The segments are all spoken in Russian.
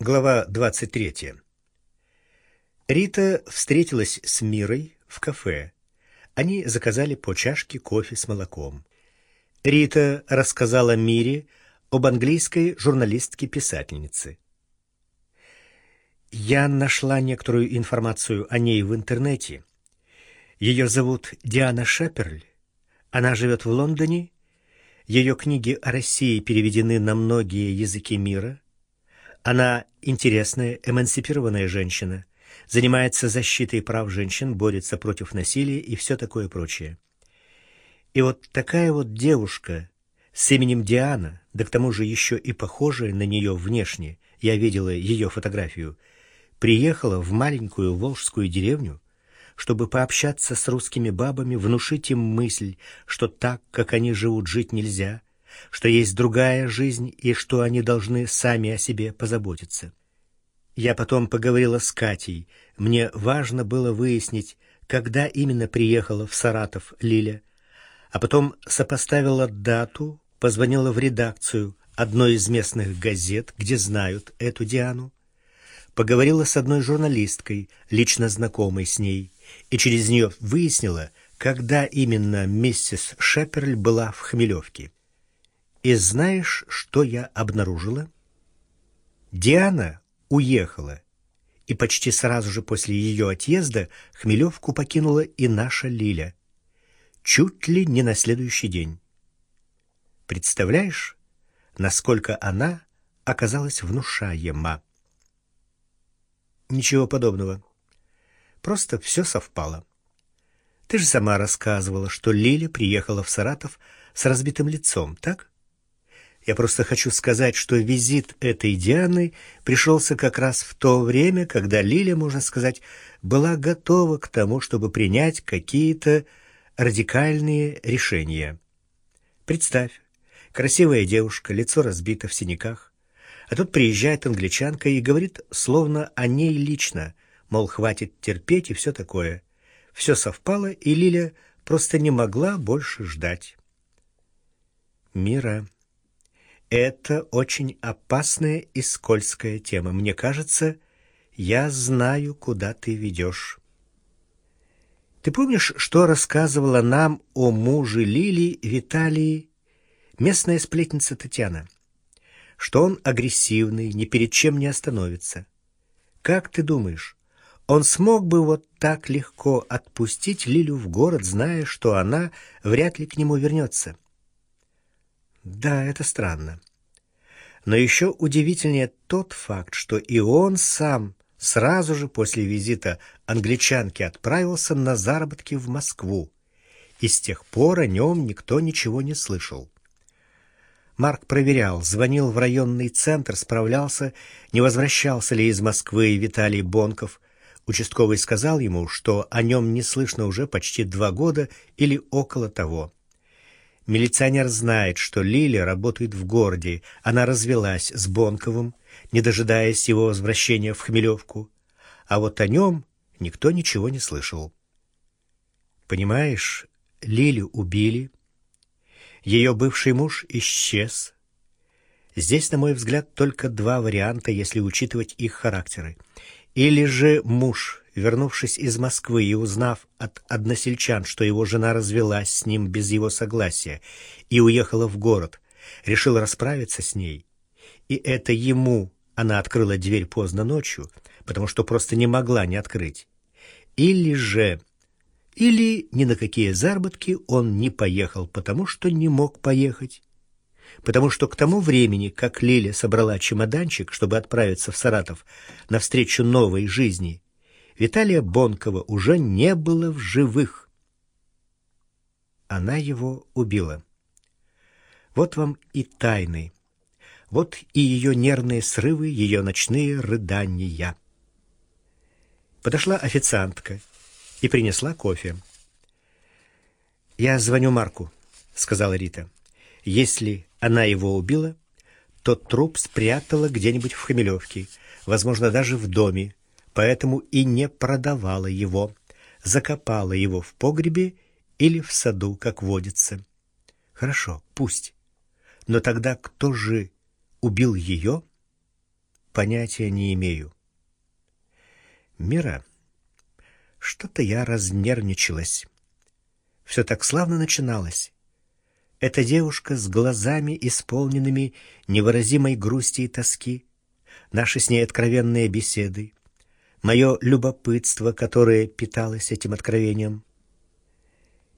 Глава 23. Рита встретилась с Мирой в кафе. Они заказали по чашке кофе с молоком. Рита рассказала Мире об английской журналистке-писательнице. Я нашла некоторую информацию о ней в интернете. Ее зовут Диана Шеперль. Она живет в Лондоне. Ее книги о России переведены на многие языки мира. Она интересная, эмансипированная женщина, занимается защитой прав женщин, борется против насилия и все такое прочее. И вот такая вот девушка с именем Диана, да к тому же еще и похожая на нее внешне, я видела ее фотографию, приехала в маленькую волжскую деревню, чтобы пообщаться с русскими бабами, внушить им мысль, что так, как они живут, жить нельзя, что есть другая жизнь и что они должны сами о себе позаботиться. Я потом поговорила с Катей. Мне важно было выяснить, когда именно приехала в Саратов Лиля, а потом сопоставила дату, позвонила в редакцию одной из местных газет, где знают эту Диану, поговорила с одной журналисткой, лично знакомой с ней, и через нее выяснила, когда именно миссис Шеперль была в Хмелевке. И знаешь, что я обнаружила? Диана уехала, и почти сразу же после ее отъезда Хмелевку покинула и наша Лиля. Чуть ли не на следующий день. Представляешь, насколько она оказалась внушаема? Ничего подобного. Просто все совпало. Ты же сама рассказывала, что Лиля приехала в Саратов с разбитым лицом, так? Я просто хочу сказать, что визит этой Дианы пришелся как раз в то время, когда Лиля, можно сказать, была готова к тому, чтобы принять какие-то радикальные решения. Представь, красивая девушка, лицо разбито в синяках, а тут приезжает англичанка и говорит словно о ней лично, мол, хватит терпеть и все такое. Все совпало, и Лиля просто не могла больше ждать. Мира это очень опасная и скользкая тема. Мне кажется, я знаю, куда ты ведешь. Ты помнишь, что рассказывала нам о муже Лили Виталии местная сплетница Татьяна? Что он агрессивный, ни перед чем не остановится. Как ты думаешь, он смог бы вот так легко отпустить Лилю в город, зная, что она вряд ли к нему вернется? — да, это странно. Но еще удивительнее тот факт, что и он сам сразу же после визита англичанки отправился на заработки в Москву, и с тех пор о нем никто ничего не слышал. Марк проверял, звонил в районный центр, справлялся, не возвращался ли из Москвы Виталий Бонков. Участковый сказал ему, что о нем не слышно уже почти два года или около того. Милиционер знает, что Лиля работает в городе. Она развелась с Бонковым, не дожидаясь его возвращения в Хмелевку. А вот о нем никто ничего не слышал. Понимаешь, Лилю убили. Ее бывший муж исчез. Здесь, на мой взгляд, только два варианта, если учитывать их характеры. Или же муж Вернувшись из Москвы и узнав от односельчан, что его жена развелась с ним без его согласия и уехала в город, решил расправиться с ней. И это ему она открыла дверь поздно ночью, потому что просто не могла не открыть. Или же... Или ни на какие заработки он не поехал, потому что не мог поехать. Потому что к тому времени, как Лиля собрала чемоданчик, чтобы отправиться в Саратов навстречу новой жизни, Виталия Бонкова уже не было в живых. Она его убила. Вот вам и тайны. Вот и ее нервные срывы, ее ночные рыдания. Подошла официантка и принесла кофе. «Я звоню Марку», — сказала Рита. «Если она его убила, то труп спрятала где-нибудь в Хмелевке, возможно, даже в доме, поэтому и не продавала его, закопала его в погребе или в саду, как водится. Хорошо, пусть. Но тогда кто же убил ее? понятия не имею. Мира, что-то я разнервничалась. Все так славно начиналось. Эта девушка с глазами, исполненными невыразимой грусти и тоски, наши с ней откровенные беседы, мое любопытство, которое питалось этим откровением.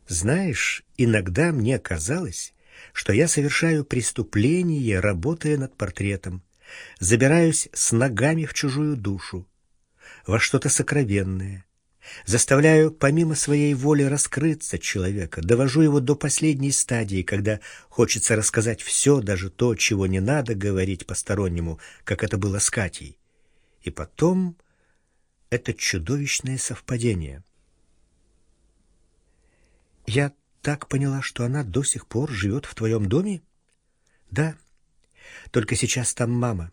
Знаешь, иногда мне казалось, что я совершаю преступление, работая над портретом, забираюсь с ногами в чужую душу, во что-то сокровенное, Заставляю помимо своей воли раскрыться человека, довожу его до последней стадии, когда хочется рассказать все, даже то, чего не надо говорить постороннему, как это было с Катей. И потом это чудовищное совпадение. Я так поняла, что она до сих пор живет в твоем доме? Да. Только сейчас там мама.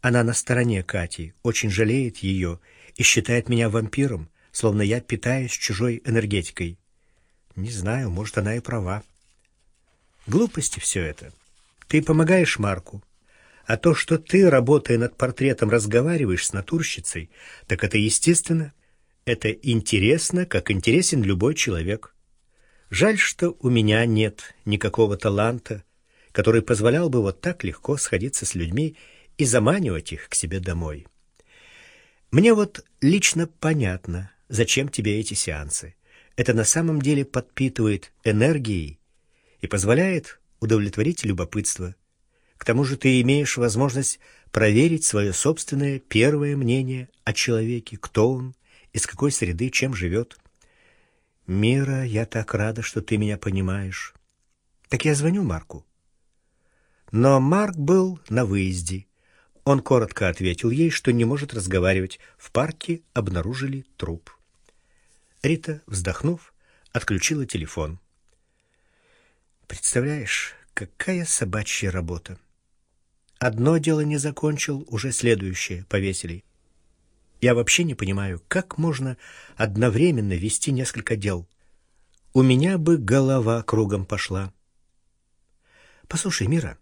Она на стороне Кати, очень жалеет ее и считает меня вампиром словно я питаюсь чужой энергетикой. Не знаю, может, она и права. Глупости все это. Ты помогаешь Марку. А то, что ты, работая над портретом, разговариваешь с натурщицей, так это естественно. Это интересно, как интересен любой человек. Жаль, что у меня нет никакого таланта, который позволял бы вот так легко сходиться с людьми и заманивать их к себе домой. Мне вот лично понятно, зачем тебе эти сеансы. Это на самом деле подпитывает энергией и позволяет удовлетворить любопытство. К тому же ты имеешь возможность проверить свое собственное первое мнение о человеке, кто он, из какой среды, чем живет. Мира, я так рада, что ты меня понимаешь. Так я звоню Марку. Но Марк был на выезде. Он коротко ответил ей, что не может разговаривать. В парке обнаружили труп. Рита, вздохнув, отключила телефон. Представляешь, какая собачья работа. Одно дело не закончил, уже следующее повесили. Я вообще не понимаю, как можно одновременно вести несколько дел. У меня бы голова кругом пошла. Послушай, Мира,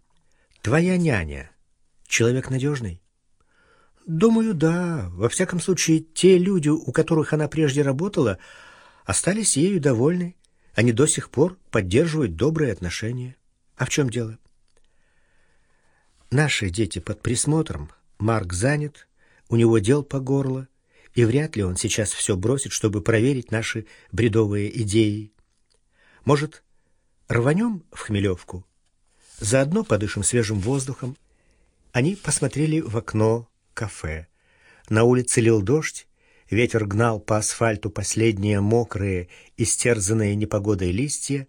твоя няня человек надежный? Думаю, да. Во всяком случае, те люди, у которых она прежде работала, остались ею довольны. Они до сих пор поддерживают добрые отношения. А в чем дело? Наши дети под присмотром. Марк занят, у него дел по горло, и вряд ли он сейчас все бросит, чтобы проверить наши бредовые идеи. Может, рванем в Хмелевку? Заодно подышим свежим воздухом. Они посмотрели в окно, кафе. На улице лил дождь, ветер гнал по асфальту последние мокрые, истерзанные непогодой листья,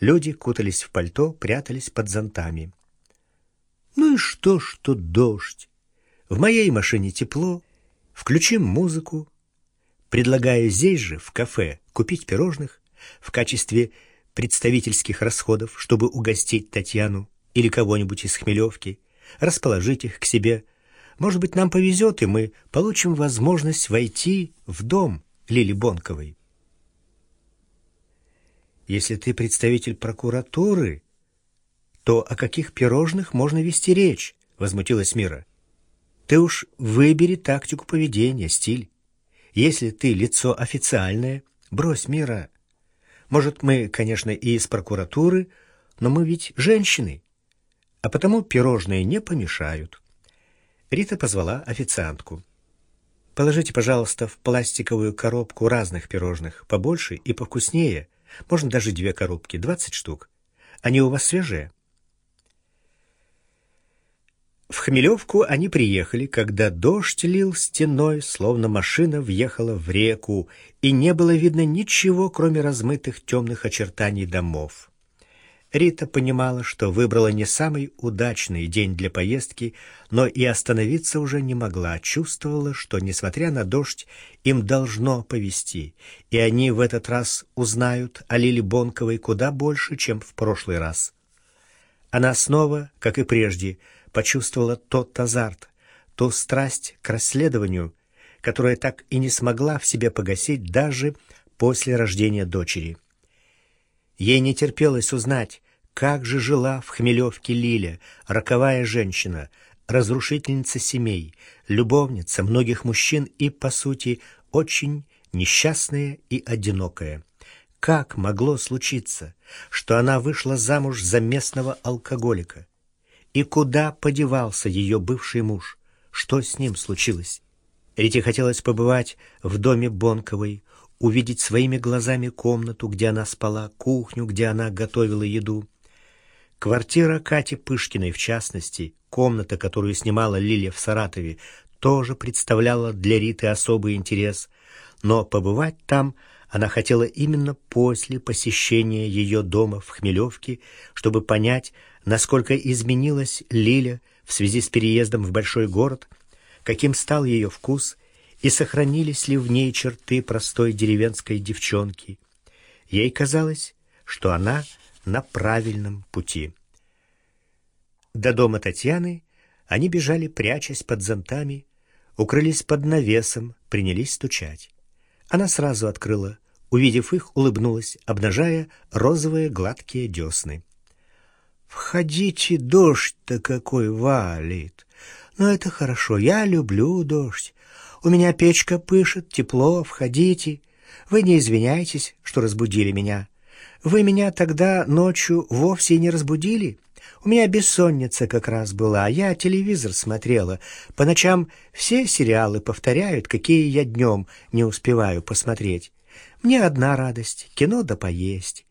люди кутались в пальто, прятались под зонтами. Ну и что, что дождь? В моей машине тепло, включим музыку. Предлагаю здесь же, в кафе, купить пирожных в качестве представительских расходов, чтобы угостить Татьяну или кого-нибудь из Хмелевки, расположить их к себе – может быть, нам повезет, и мы получим возможность войти в дом Лили Бонковой. Если ты представитель прокуратуры, то о каких пирожных можно вести речь? Возмутилась Мира. Ты уж выбери тактику поведения, стиль. Если ты лицо официальное, брось Мира. Может, мы, конечно, и из прокуратуры, но мы ведь женщины, а потому пирожные не помешают. Рита позвала официантку. «Положите, пожалуйста, в пластиковую коробку разных пирожных, побольше и повкуснее. Можно даже две коробки, двадцать штук. Они у вас свежие?» В Хмелевку они приехали, когда дождь лил стеной, словно машина въехала в реку, и не было видно ничего, кроме размытых темных очертаний домов. Рита понимала, что выбрала не самый удачный день для поездки, но и остановиться уже не могла, чувствовала, что, несмотря на дождь, им должно повезти, и они в этот раз узнают о Лиле Бонковой куда больше, чем в прошлый раз. Она снова, как и прежде, почувствовала тот азарт, ту страсть к расследованию, которая так и не смогла в себе погасить даже после рождения дочери. Ей не терпелось узнать, как же жила в Хмелевке Лиля, роковая женщина, разрушительница семей, любовница многих мужчин и, по сути, очень несчастная и одинокая. Как могло случиться, что она вышла замуж за местного алкоголика? И куда подевался ее бывший муж? Что с ним случилось? Рите хотелось побывать в доме Бонковой, увидеть своими глазами комнату, где она спала, кухню, где она готовила еду. Квартира Кати Пышкиной, в частности, комната, которую снимала Лилия в Саратове, тоже представляла для Риты особый интерес, но побывать там она хотела именно после посещения ее дома в Хмелевке, чтобы понять, насколько изменилась Лиля в связи с переездом в большой город, каким стал ее вкус и сохранились ли в ней черты простой деревенской девчонки. Ей казалось, что она на правильном пути. До дома Татьяны они бежали, прячась под зонтами, укрылись под навесом, принялись стучать. Она сразу открыла, увидев их, улыбнулась, обнажая розовые гладкие десны. «Входите, дождь-то какой валит! Но это хорошо, я люблю дождь. У меня печка пышет, тепло, входите. Вы не извиняйтесь, что разбудили меня. Вы меня тогда ночью вовсе не разбудили. У меня бессонница как раз была, я телевизор смотрела. По ночам все сериалы повторяют, какие я днем не успеваю посмотреть. Мне одна радость — кино да поесть.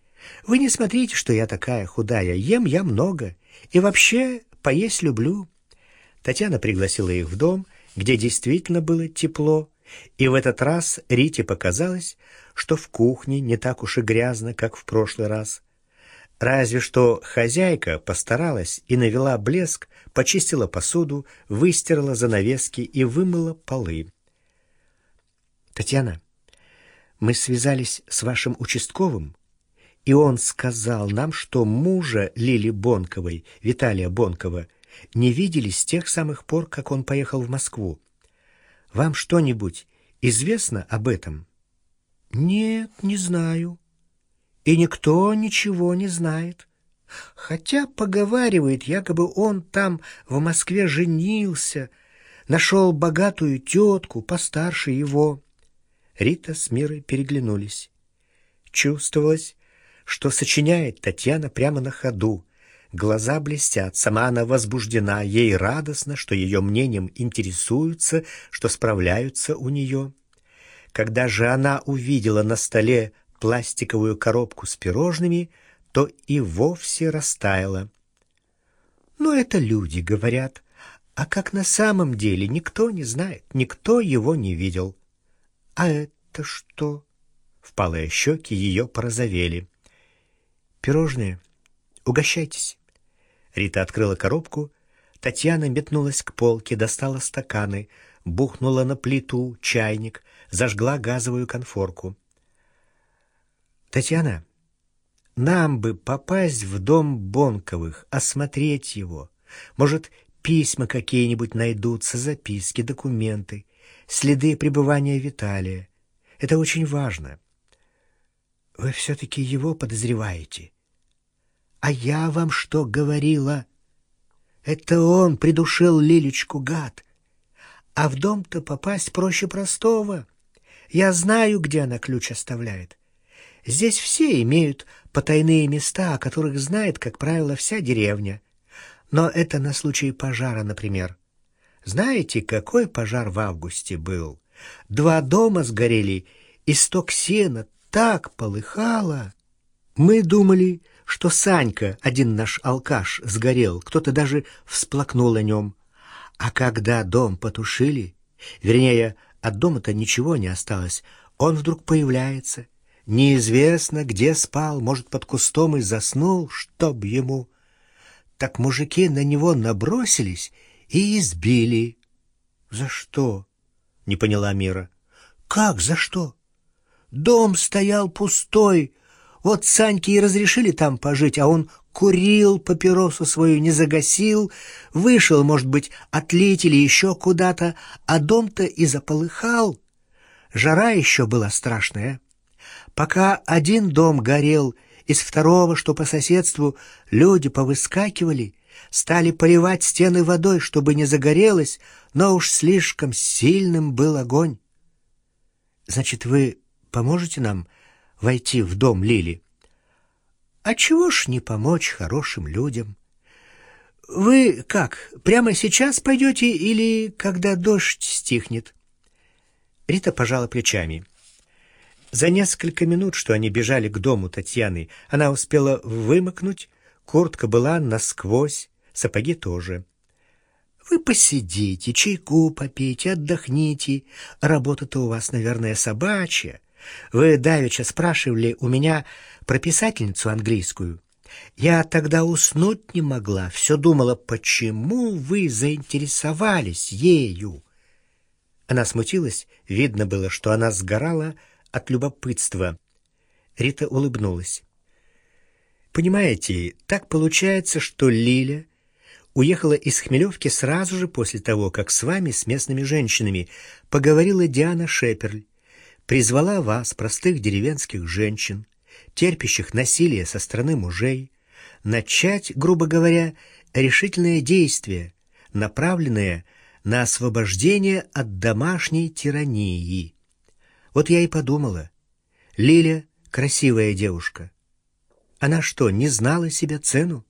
Вы не смотрите, что я такая худая, ем я много. И вообще поесть люблю. Татьяна пригласила их в дом, где действительно было тепло, и в этот раз Рите показалось, что в кухне не так уж и грязно, как в прошлый раз. Разве что хозяйка постаралась и навела блеск, почистила посуду, выстирала занавески и вымыла полы. «Татьяна, мы связались с вашим участковым, и он сказал нам, что мужа Лили Бонковой, Виталия Бонкова, не видели с тех самых пор, как он поехал в Москву. Вам что-нибудь известно об этом? Нет, не знаю. И никто ничего не знает. Хотя поговаривает, якобы он там в Москве женился, нашел богатую тетку, постарше его. Рита с Мирой переглянулись. Чувствовалось, что сочиняет Татьяна прямо на ходу, Глаза блестят, сама она возбуждена, ей радостно, что ее мнением интересуются, что справляются у нее. Когда же она увидела на столе пластиковую коробку с пирожными, то и вовсе растаяла. «Ну, это люди говорят, а как на самом деле никто не знает, никто его не видел». «А это что?» Впалые щеки ее порозовели. «Пирожные. Угощайтесь». Рита открыла коробку. Татьяна метнулась к полке, достала стаканы, бухнула на плиту чайник, зажгла газовую конфорку. «Татьяна, нам бы попасть в дом Бонковых, осмотреть его. Может, письма какие-нибудь найдутся, записки, документы, следы пребывания Виталия. Это очень важно. Вы все-таки его подозреваете?» А я вам что говорила? Это он придушил Лилечку, гад. А в дом-то попасть проще простого. Я знаю, где она ключ оставляет. Здесь все имеют потайные места, о которых знает, как правило, вся деревня. Но это на случай пожара, например. Знаете, какой пожар в августе был? Два дома сгорели, и сток сена так полыхало. Мы думали, что Санька, один наш алкаш, сгорел, кто-то даже всплакнул о нем. А когда дом потушили, вернее, от дома-то ничего не осталось, он вдруг появляется. Неизвестно, где спал, может, под кустом и заснул, чтоб ему. Так мужики на него набросились и избили. — За что? — не поняла Мира. — Как за что? Дом стоял пустой, вот Саньке и разрешили там пожить, а он курил папиросу свою, не загасил, вышел, может быть, отлить или еще куда-то, а дом-то и заполыхал. Жара еще была страшная. Пока один дом горел, из второго, что по соседству, люди повыскакивали, стали поливать стены водой, чтобы не загорелось, но уж слишком сильным был огонь. Значит, вы поможете нам войти в дом Лили? А чего ж не помочь хорошим людям? Вы как, прямо сейчас пойдете или когда дождь стихнет? Рита пожала плечами. За несколько минут, что они бежали к дому Татьяны, она успела вымокнуть, куртка была насквозь, сапоги тоже. Вы посидите, чайку попейте, отдохните. Работа-то у вас, наверное, собачья. Вы давеча спрашивали у меня про писательницу английскую. Я тогда уснуть не могла, все думала, почему вы заинтересовались ею. Она смутилась, видно было, что она сгорала от любопытства. Рита улыбнулась. Понимаете, так получается, что Лиля уехала из Хмелевки сразу же после того, как с вами, с местными женщинами, поговорила Диана Шеперль, призвала вас, простых деревенских женщин, терпящих насилие со стороны мужей, начать, грубо говоря, решительное действие, направленное на освобождение от домашней тирании. Вот я и подумала. Лиля — красивая девушка. Она что, не знала себе цену?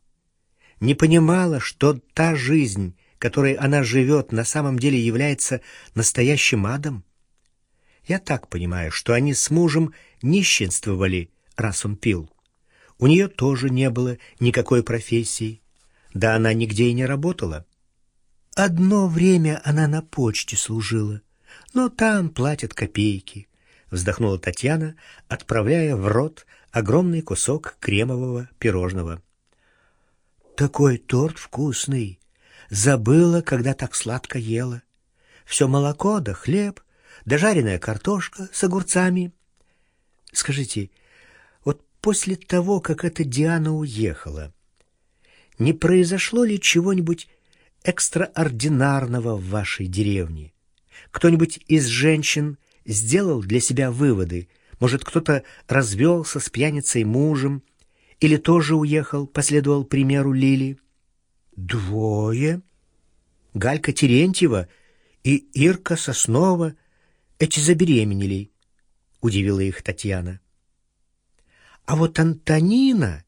не понимала, что та жизнь, которой она живет, на самом деле является настоящим адом? Я так понимаю, что они с мужем нищенствовали, раз он пил. У нее тоже не было никакой профессии. Да она нигде и не работала. Одно время она на почте служила, но там платят копейки, вздохнула Татьяна, отправляя в рот огромный кусок кремового пирожного. Такой торт вкусный. Забыла, когда так сладко ела. Все молоко да хлеб, да жареная картошка с огурцами. Скажите, вот после того, как эта Диана уехала, не произошло ли чего-нибудь экстраординарного в вашей деревне? Кто-нибудь из женщин сделал для себя выводы? Может, кто-то развелся с пьяницей мужем, или тоже уехал, последовал примеру Лили? Двое. Галька Терентьева и Ирка Соснова. Эти забеременели, удивила их Татьяна. А вот Антонина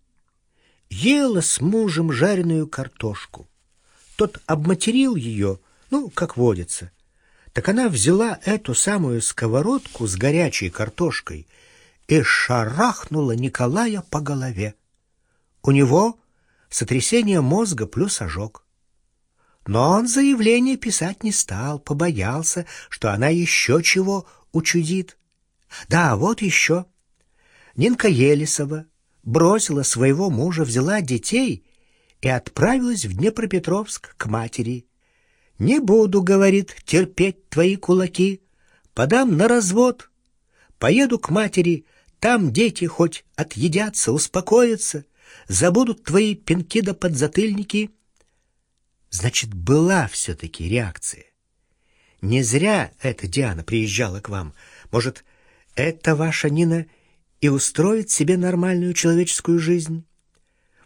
ела с мужем жареную картошку. Тот обматерил ее, ну, как водится. Так она взяла эту самую сковородку с горячей картошкой и шарахнула Николая по голове. У него сотрясение мозга плюс ожог. Но он заявление писать не стал, побоялся, что она еще чего учудит. Да, вот еще. Нинка Елисова бросила своего мужа, взяла детей и отправилась в Днепропетровск к матери. «Не буду, — говорит, — терпеть твои кулаки, подам на развод. Поеду к матери, там дети хоть отъедятся, успокоятся, забудут твои пинки да подзатыльники. Значит, была все-таки реакция. Не зря эта Диана приезжала к вам. Может, эта ваша Нина и устроит себе нормальную человеческую жизнь?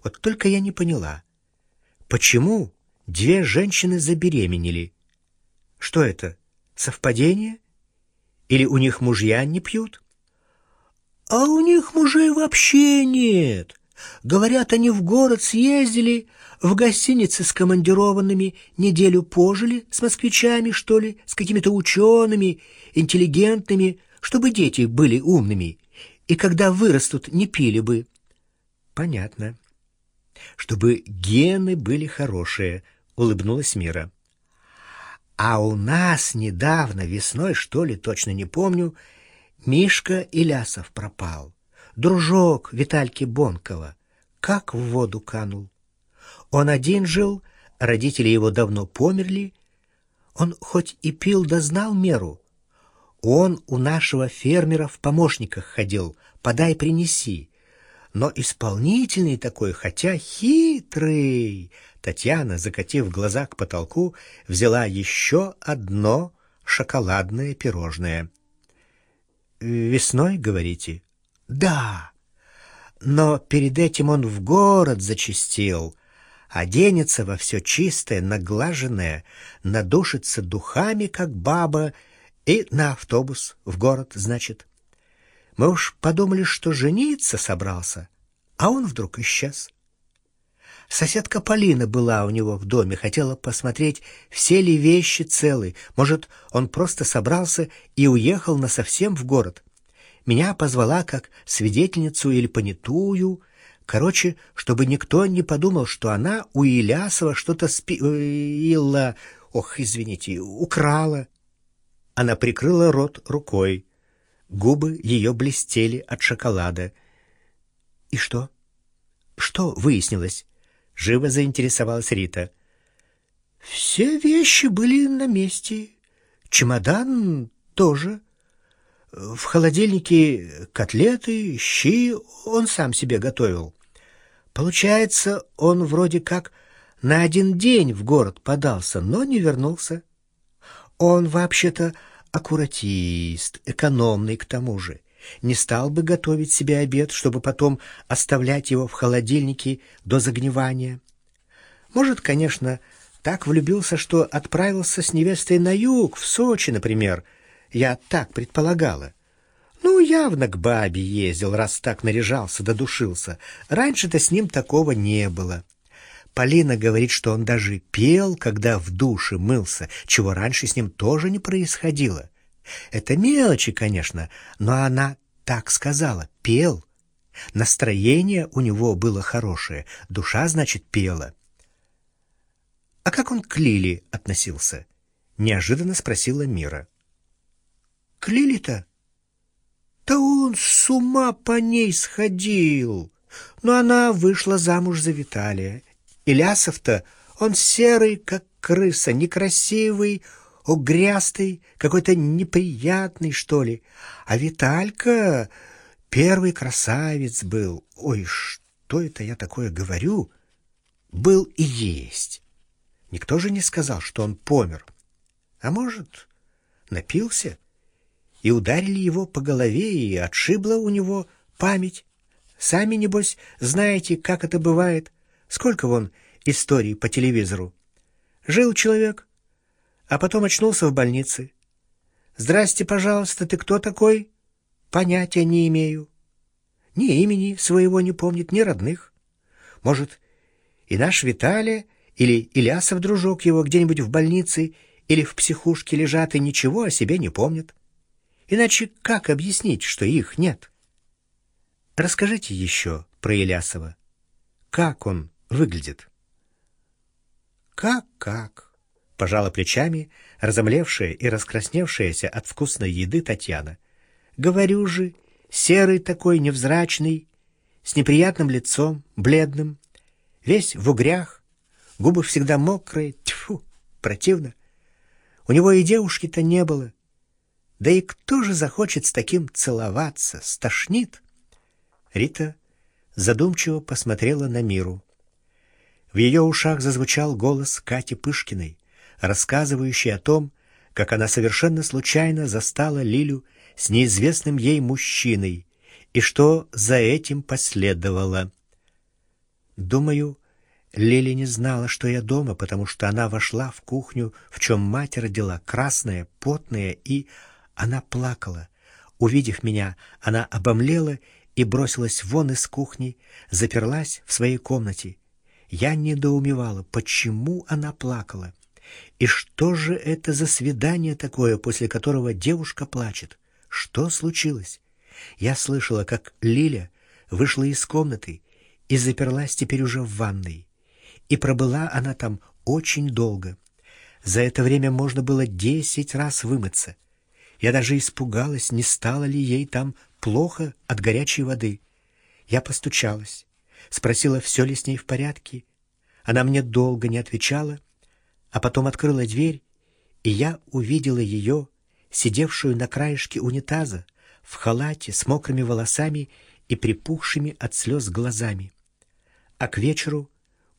Вот только я не поняла, почему две женщины забеременели? Что это, совпадение? Или у них мужья не пьют? А у них мужей вообще нет. Говорят, они в город съездили, в гостинице с командированными, неделю пожили с москвичами, что ли, с какими-то учеными, интеллигентными, чтобы дети были умными, и когда вырастут, не пили бы. Понятно. Чтобы гены были хорошие, улыбнулась Мира. А у нас недавно, весной, что ли, точно не помню, Мишка Илясов пропал дружок Витальки Бонкова, как в воду канул. Он один жил, родители его давно померли. Он хоть и пил, да знал меру. Он у нашего фермера в помощниках ходил, подай, принеси. Но исполнительный такой, хотя хитрый. Татьяна, закатив глаза к потолку, взяла еще одно шоколадное пирожное. «Весной, говорите?» Да, но перед этим он в город зачастил, оденется во все чистое, наглаженное, надушится духами, как баба, и на автобус в город, значит. Мы уж подумали, что жениться собрался, а он вдруг исчез. Соседка Полина была у него в доме, хотела посмотреть, все ли вещи целы. Может, он просто собрался и уехал насовсем в город. Меня позвала как свидетельницу или понятую. Короче, чтобы никто не подумал, что она у Илясова что-то спила... Ох, извините, украла. Она прикрыла рот рукой. Губы ее блестели от шоколада. И что? Что выяснилось? Живо заинтересовалась Рита. Все вещи были на месте. Чемодан тоже. В холодильнике котлеты, щи он сам себе готовил. Получается, он вроде как на один день в город подался, но не вернулся. Он вообще-то аккуратист, экономный к тому же не стал бы готовить себе обед, чтобы потом оставлять его в холодильнике до загнивания. Может, конечно, так влюбился, что отправился с невестой на юг, в Сочи, например. Я так предполагала. Ну, явно к бабе ездил, раз так наряжался, додушился. Раньше-то с ним такого не было. Полина говорит, что он даже пел, когда в душе мылся, чего раньше с ним тоже не происходило. Это мелочи, конечно, но она так сказала, пел. Настроение у него было хорошее, душа, значит, пела. А как он к Лили относился? Неожиданно спросила Мира. К Лили-то? Да он с ума по ней сходил. Но она вышла замуж за Виталия. Илясов-то, он серый, как крыса, некрасивый, угрястый, какой-то неприятный, что ли. А Виталька первый красавец был. Ой, что это я такое говорю? Был и есть. Никто же не сказал, что он помер. А может, напился? И ударили его по голове, и отшибла у него память. Сами, небось, знаете, как это бывает. Сколько вон историй по телевизору. Жил человек, а потом очнулся в больнице. «Здрасте, пожалуйста, ты кто такой?» «Понятия не имею. Ни имени своего не помнит, ни родных. Может, и наш Виталий или Илясов, дружок его, где-нибудь в больнице или в психушке лежат и ничего о себе не помнят. Иначе как объяснить, что их нет? Расскажите еще про Илясова. Как он выглядит?» «Как-как?» Пожала плечами, разомлевшая и раскрасневшаяся от вкусной еды Татьяна. Говорю же, серый такой, невзрачный, с неприятным лицом, бледным, весь в угрях, губы всегда мокрые, тьфу, противно. У него и девушки-то не было. Да и кто же захочет с таким целоваться, стошнит? Рита задумчиво посмотрела на миру. В ее ушах зазвучал голос Кати Пышкиной рассказывающий о том, как она совершенно случайно застала Лилю с неизвестным ей мужчиной и что за этим последовало. Думаю, Лили не знала, что я дома, потому что она вошла в кухню, в чем мать родила, красная, потная, и она плакала. Увидев меня, она обомлела и бросилась вон из кухни, заперлась в своей комнате. Я недоумевала, почему она плакала. И что же это за свидание такое, после которого девушка плачет? Что случилось? Я слышала, как Лиля вышла из комнаты и заперлась теперь уже в ванной. И пробыла она там очень долго. За это время можно было десять раз вымыться. Я даже испугалась, не стало ли ей там плохо от горячей воды. Я постучалась, спросила, все ли с ней в порядке. Она мне долго не отвечала, а потом открыла дверь, и я увидела ее, сидевшую на краешке унитаза, в халате с мокрыми волосами и припухшими от слез глазами. А к вечеру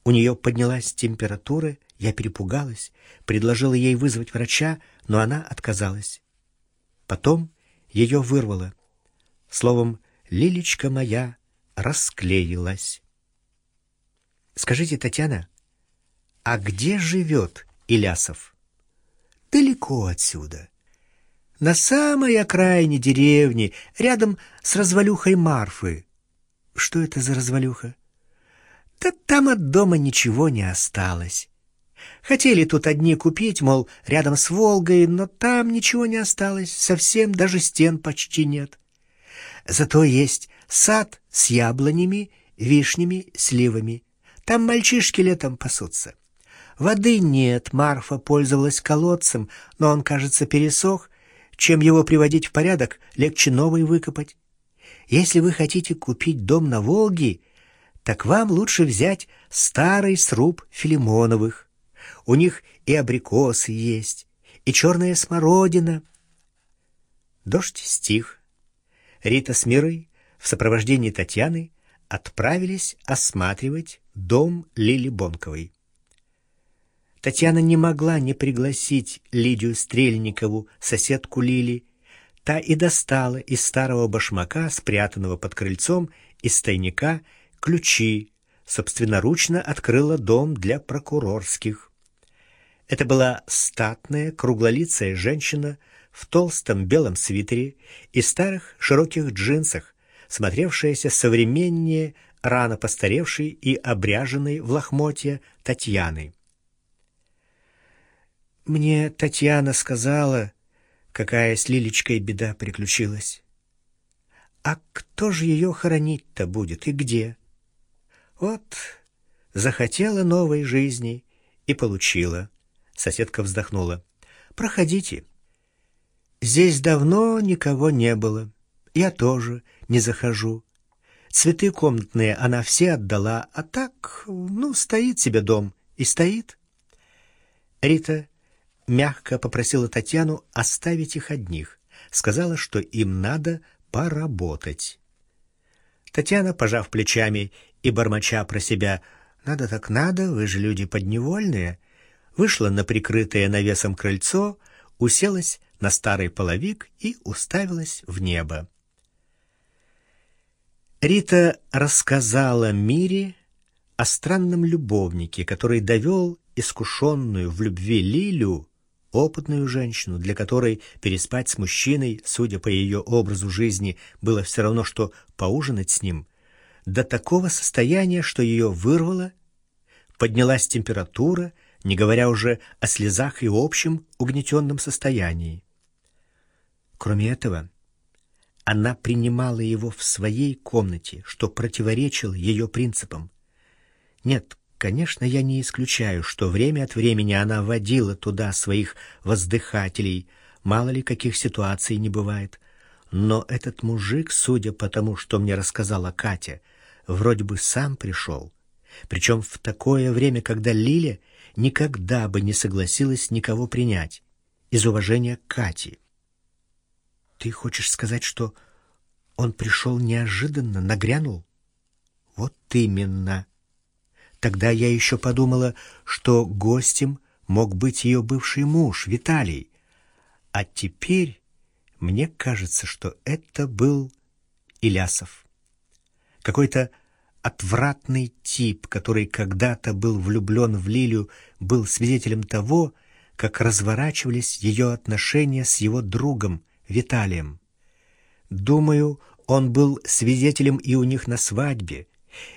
у нее поднялась температура, я перепугалась, предложила ей вызвать врача, но она отказалась. Потом ее вырвало. Словом, лилечка моя расклеилась. Скажите, Татьяна, А где живет Илясов? Далеко отсюда. На самой окраине деревни, рядом с развалюхой Марфы. Что это за развалюха? Да там от дома ничего не осталось. Хотели тут одни купить, мол, рядом с Волгой, но там ничего не осталось, совсем даже стен почти нет. Зато есть сад с яблонями, вишнями, сливами. Там мальчишки летом пасутся. Воды нет, Марфа пользовалась колодцем, но он, кажется, пересох. Чем его приводить в порядок, легче новый выкопать. Если вы хотите купить дом на Волге, так вам лучше взять старый сруб Филимоновых. У них и абрикосы есть, и черная смородина. Дождь стих. Рита с Мирой в сопровождении Татьяны отправились осматривать дом Лили Бонковой. Татьяна не могла не пригласить Лидию Стрельникову, соседку Лили. Та и достала из старого башмака, спрятанного под крыльцом, из тайника, ключи, собственноручно открыла дом для прокурорских. Это была статная, круглолицая женщина в толстом белом свитере и старых широких джинсах, смотревшаяся современнее рано постаревшей и обряженной в лохмотья Татьяны. Мне Татьяна сказала, какая с Лилечкой беда приключилась. А кто же ее хоронить-то будет и где? Вот, захотела новой жизни и получила. Соседка вздохнула. Проходите. Здесь давно никого не было. Я тоже не захожу. Цветы комнатные она все отдала, а так, ну, стоит себе дом и стоит. Рита мягко попросила Татьяну оставить их одних. Сказала, что им надо поработать. Татьяна, пожав плечами и бормоча про себя, «Надо так надо, вы же люди подневольные», вышла на прикрытое навесом крыльцо, уселась на старый половик и уставилась в небо. Рита рассказала Мире о странном любовнике, который довел искушенную в любви Лилю, опытную женщину, для которой переспать с мужчиной, судя по ее образу жизни, было все равно, что поужинать с ним, до такого состояния, что ее вырвало, поднялась температура, не говоря уже о слезах и общем угнетенном состоянии. Кроме этого, она принимала его в своей комнате, что противоречило ее принципам. Нет, конечно, я не исключаю, что время от времени она водила туда своих воздыхателей, мало ли каких ситуаций не бывает. Но этот мужик, судя по тому, что мне рассказала Катя, вроде бы сам пришел. Причем в такое время, когда Лиля никогда бы не согласилась никого принять из уважения к Кате. Ты хочешь сказать, что он пришел неожиданно, нагрянул? Вот именно. Тогда я еще подумала, что гостем мог быть ее бывший муж, Виталий. А теперь мне кажется, что это был Илясов. Какой-то отвратный тип, который когда-то был влюблен в Лилю, был свидетелем того, как разворачивались ее отношения с его другом Виталием. Думаю, он был свидетелем и у них на свадьбе.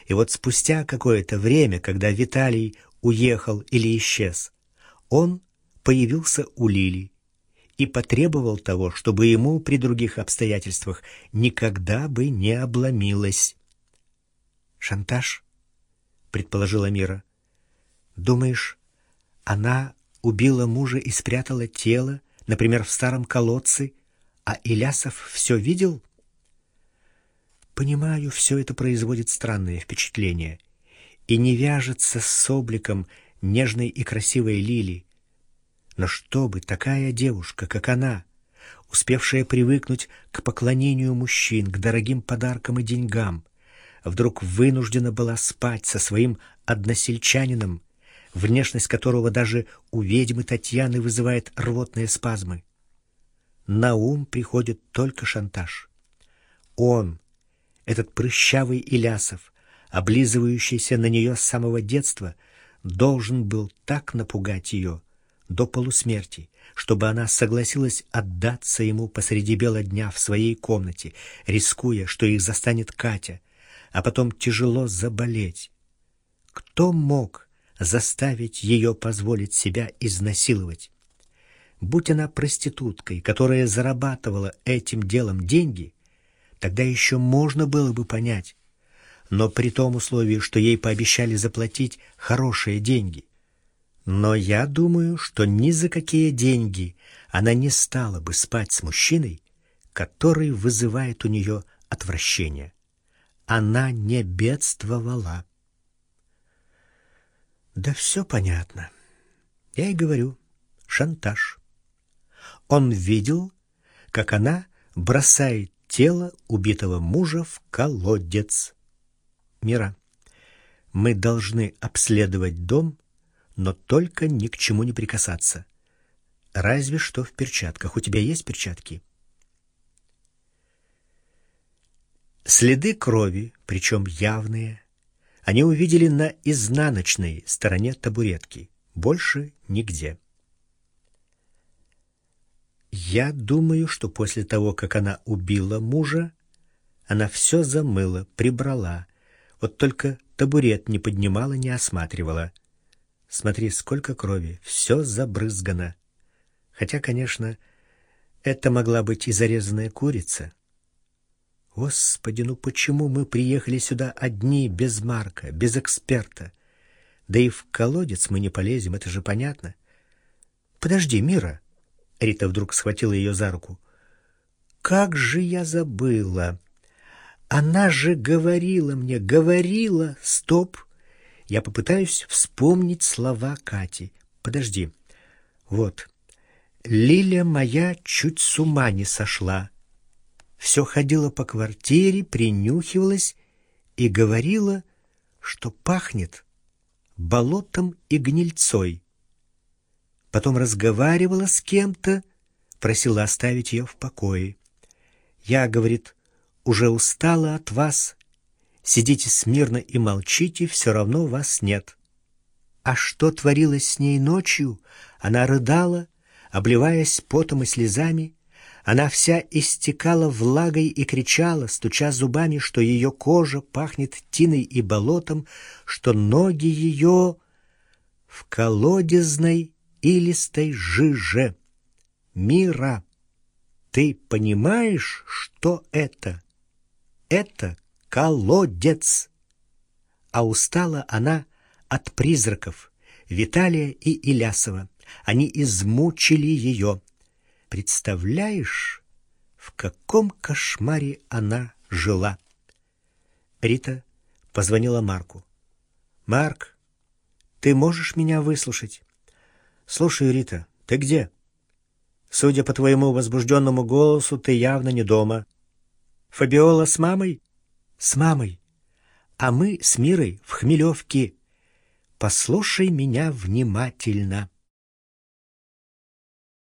И вот спустя какое-то время, когда Виталий уехал или исчез, он появился у Лили и потребовал того, чтобы ему при других обстоятельствах никогда бы не обломилось. «Шантаж?» — предположила Мира. «Думаешь, она убила мужа и спрятала тело, например, в старом колодце, а Илясов все видел?» «Понимаю, все это производит странное впечатление и не вяжется с обликом нежной и красивой Лили. Но чтобы такая девушка, как она, успевшая привыкнуть к поклонению мужчин, к дорогим подаркам и деньгам, вдруг вынуждена была спать со своим односельчанином, внешность которого даже у ведьмы Татьяны вызывает рвотные спазмы. На ум приходит только шантаж. Он, этот прыщавый Илясов, облизывающийся на нее с самого детства, должен был так напугать ее до полусмерти, чтобы она согласилась отдаться ему посреди бела дня в своей комнате, рискуя, что их застанет Катя, а потом тяжело заболеть. Кто мог заставить ее позволить себя изнасиловать? Будь она проституткой, которая зарабатывала этим делом деньги, тогда еще можно было бы понять, но при том условии, что ей пообещали заплатить хорошие деньги. Но я думаю, что ни за какие деньги она не стала бы спать с мужчиной, который вызывает у нее отвращение. Она не бедствовала. Да все понятно. Я и говорю, шантаж. Он видел, как она бросает тело убитого мужа в колодец. Мира, мы должны обследовать дом, но только ни к чему не прикасаться. Разве что в перчатках. У тебя есть перчатки? Следы крови, причем явные, они увидели на изнаночной стороне табуретки. Больше нигде. Я думаю, что после того, как она убила мужа, она все замыла, прибрала. Вот только табурет не поднимала, не осматривала. Смотри, сколько крови, все забрызгано. Хотя, конечно, это могла быть и зарезанная курица. Господи, ну почему мы приехали сюда одни, без Марка, без эксперта? Да и в колодец мы не полезем, это же понятно. Подожди, Мира. Рита вдруг схватила ее за руку. Как же я забыла. Она же говорила мне, говорила. Стоп. Я попытаюсь вспомнить слова Кати. Подожди. Вот. Лиля моя чуть с ума не сошла. Все ходила по квартире, принюхивалась и говорила, что пахнет болотом и гнильцой. Потом разговаривала с кем-то, просила оставить ее в покое. Я, говорит, уже устала от вас. Сидите смирно и молчите, все равно вас нет. А что творилось с ней ночью? Она рыдала, обливаясь потом и слезами. Она вся истекала влагой и кричала, стуча зубами, что ее кожа пахнет тиной и болотом, что ноги ее в колодезной илистой жиже. Мира, ты понимаешь, что это? Это колодец. А устала она от призраков Виталия и Илясова. Они измучили ее. Представляешь, в каком кошмаре она жила? Рита позвонила Марку. «Марк, ты можешь меня выслушать?» «Слушай, Рита, ты где?» «Судя по твоему возбужденному голосу, ты явно не дома». «Фабиола с мамой?» «С мамой. А мы с Мирой в Хмелевке. Послушай меня внимательно».